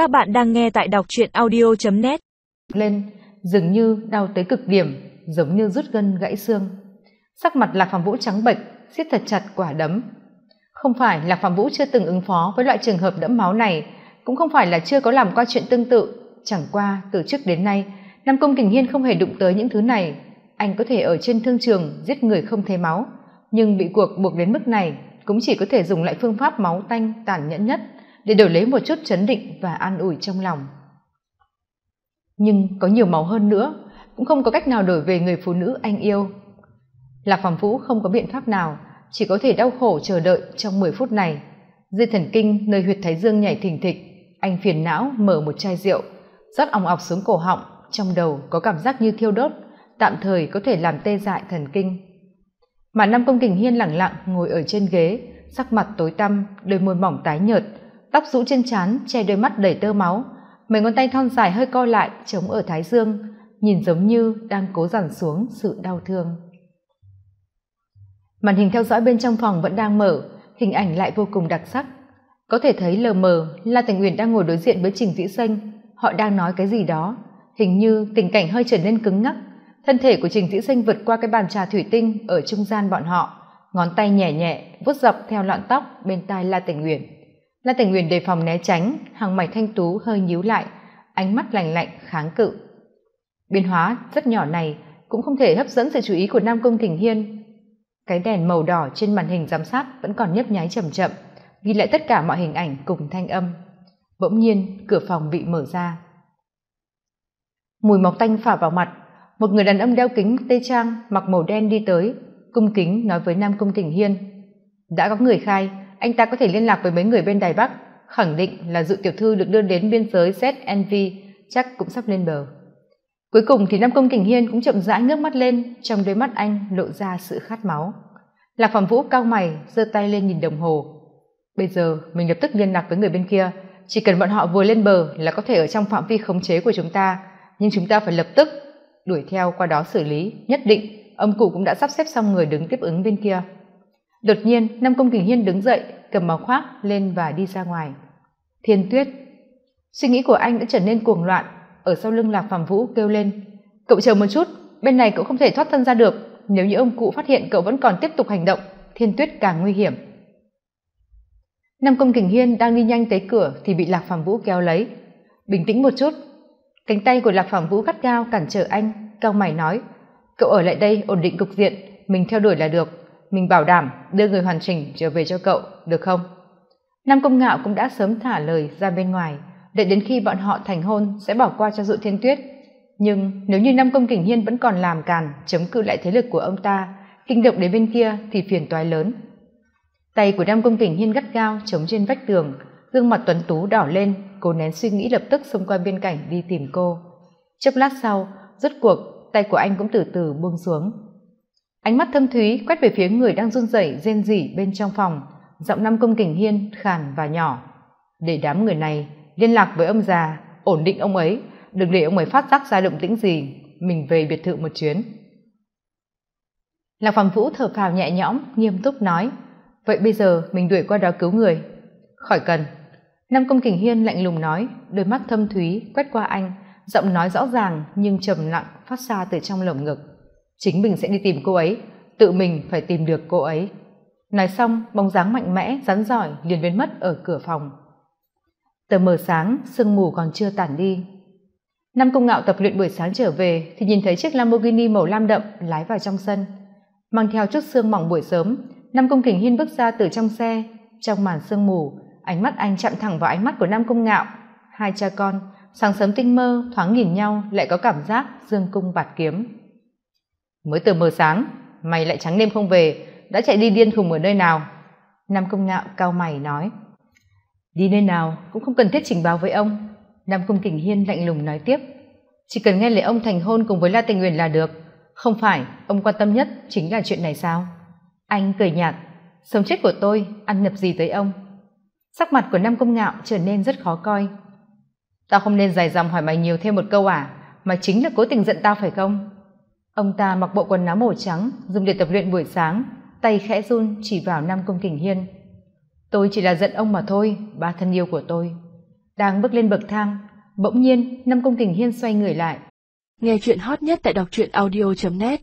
Các bạn đang nghe tại đọc truyện audio.net Lên, dường như đau tới cực điểm, giống như rút gân gãy xương. Sắc mặt Lạc Phạm Vũ trắng bệch, siết thật chặt quả đấm. Không phải Lạc Phạm Vũ chưa từng ứng phó với loại trường hợp đẫm máu này, cũng không phải là chưa có làm qua chuyện tương tự, chẳng qua từ trước đến nay, Nam Công Kình Hiên không hề đụng tới những thứ này. Anh có thể ở trên thương trường giết người không thấy máu, nhưng bị cuộc buộc đến mức này cũng chỉ có thể dùng lại phương pháp máu tanh tàn nhẫn nhất để đổi lấy một chút chấn định và an ủi trong lòng. Nhưng có nhiều máu hơn nữa, cũng không có cách nào đổi về người phụ nữ anh yêu. Lạc phàm vũ không có biện pháp nào, chỉ có thể đau khổ chờ đợi trong mười phút này. Dây thần kinh nơi huyệt thái dương nhảy thình thịch, anh phiền não mở một chai rượu, rót ỏng ọc xuống cổ họng, trong đầu có cảm giác như thiêu đốt, tạm thời có thể làm tê dại thần kinh. Mà năm công kình hiên lẳng lặng ngồi ở trên ghế, sắc mặt tối tăm, đôi môi mỏng tái nhợt tóc rũ trên trán, che đôi mắt đầy tơ máu. Mấy ngón tay thon dài hơi co lại, chống ở thái dương, nhìn giống như đang cố giản xuống sự đau thương. Màn hình theo dõi bên trong phòng vẫn đang mở, hình ảnh lại vô cùng đặc sắc. Có thể thấy lờ mờ, la thành uyển đang ngồi đối diện với trình vĩ xanh. Họ đang nói cái gì đó. Hình như tình cảnh hơi trở nên cứng ngắc. Thân thể của trình vĩ xanh vượt qua cái bàn trà thủy tinh ở trung gian bọn họ. Ngón tay nhẹ nhẹ, vuốt dọc theo lọn tóc bên tai la tình uyển la tình nguyện đề phòng né tránh, hàng mày thanh tú hơi nhíu lại, ánh mắt lành lạnh, kháng cự. Biến hóa rất nhỏ này cũng không thể hấp dẫn sự chú ý của nam công thỉnh hiên. Cái đèn màu đỏ trên màn hình giám sát vẫn còn nhấp nháy chậm chậm, ghi lại tất cả mọi hình ảnh cùng thanh âm. Bỗng nhiên, cửa phòng bị mở ra. Mùi mọc tanh phả vào mặt, một người đàn ông đeo kính tây trang, mặc màu đen đi tới, cung kính nói với nam công thỉnh hiên, đã có người khai anh ta có thể liên lạc với mấy người bên đài bắc, khẳng định là dự tiểu thư được đưa đến biên giới znv chắc cũng sắp lên bờ. Cuối cùng thì nam công kình hiên cũng chậm rãi ngước mắt lên, trong đôi mắt anh lộ ra sự khát máu. Lạc phẩm vũ cao mày, giơ tay lên nhìn đồng hồ. Bây giờ mình lập tức liên lạc với người bên kia. Chỉ cần bọn họ vừa lên bờ là có thể ở trong phạm vi khống chế của chúng ta. Nhưng chúng ta phải lập tức đuổi theo qua đó xử lý. Nhất định, ông cụ cũng đã sắp xếp xong người đứng tiếp ứng bên kia. Đột nhiên, nam công kình hiên đứng dậy cầm máu khoác lên và đi ra ngoài. Thiên tuyết, suy nghĩ của anh đã trở nên cuồng loạn, ở sau lưng lạc phàm vũ kêu lên, cậu chờ một chút, bên này cậu không thể thoát thân ra được, nếu như ông cụ phát hiện cậu vẫn còn tiếp tục hành động, thiên tuyết càng nguy hiểm. Nam công kình hiên đang đi nhanh tới cửa thì bị lạc phàm vũ kéo lấy. Bình tĩnh một chút. Cánh tay của lạc phàm vũ gắt gao cản trở anh, cao mày nói, cậu ở lại đây ổn định cục diện, mình theo đuổi là được mình bảo đảm đưa người hoàn chỉnh trở về cho cậu, được không? Nam công ngạo cũng đã sớm thả lời ra bên ngoài, đợi đến khi bọn họ thành hôn sẽ bỏ qua cho dụ thiên tuyết. Nhưng nếu như nam công kình hiên vẫn còn làm càn chống cự lại thế lực của ông ta, kinh động đến bên kia thì phiền toái lớn. Tay của nam công kình hiên gắt gao chống trên vách tường, gương mặt tuấn tú đỏ lên, cố nén suy nghĩ lập tức xung quanh bên cạnh đi tìm cô. Chốc lát sau, rốt cuộc tay của anh cũng từ từ buông xuống ánh mắt thâm thúy quét về phía người đang run rẩy, rên rỉ bên trong phòng. Giọng năm công kình hiên, khàn và nhỏ. Để đám người này liên lạc với ông già, ổn định ông ấy, đừng để ông ấy phát giác ra động tĩnh gì. Mình về biệt thự một chuyến. Lạc phạm vũ thở phào nhẹ nhõm, nghiêm túc nói, vậy bây giờ mình đuổi qua đó cứu người. Khỏi cần. Năm công kình hiên lạnh lùng nói, đôi mắt thâm thúy quét qua anh, giọng nói rõ ràng nhưng trầm lặng phát ra từ trong lồng ngực chính mình sẽ đi tìm cô ấy, tự mình phải tìm được cô ấy. Nói xong, bóng dáng mạnh mẽ, rắn giỏi liền biến mất ở cửa phòng. Tờ mờ sáng, sương mù còn chưa tản đi. Năm công ngạo tập luyện buổi sáng trở về thì nhìn thấy chiếc lamborghini màu lam đậm lái vào trong sân. Mang theo chút sương mỏng buổi sớm năm công kình hiên bước ra từ trong xe. Trong màn sương mù, ánh mắt anh chạm thẳng vào ánh mắt của nam công ngạo. Hai cha con, sáng sớm tinh mơ, thoáng nhìn nhau, lại có cảm giác dương cung bạt kiếm mới từ mờ sáng, mày lại trắng đêm không về, đã chạy đi điên khùng ở nơi nào? Nam công ngạo cao mày nói. Đi nơi nào cũng không cần thiết trình báo với ông. Nam công kình hiên lạnh lùng nói tiếp. Chỉ cần nghe lời ông thành hôn cùng với la tình nguyện là được. Không phải, ông quan tâm nhất chính là chuyện này sao? Anh cười nhạt. Sống chết của tôi, ăn nhập gì tới ông? Sắc mặt của nam công ngạo trở nên rất khó coi. Tao không nên dài dòng hỏi mày nhiều thêm một câu à? Mà chính là cố tình giận tao phải không? Ông ta mặc bộ quần áo màu trắng, dùng để tập luyện buổi sáng, tay khẽ run chỉ vào nam công kình hiên. Tôi chỉ là giận ông mà thôi, ba thân yêu của tôi. Đang bước lên bậc thang, bỗng nhiên năm công kình hiên xoay người lại. Nghe chuyện hot nhất tại đọc truyện audio net.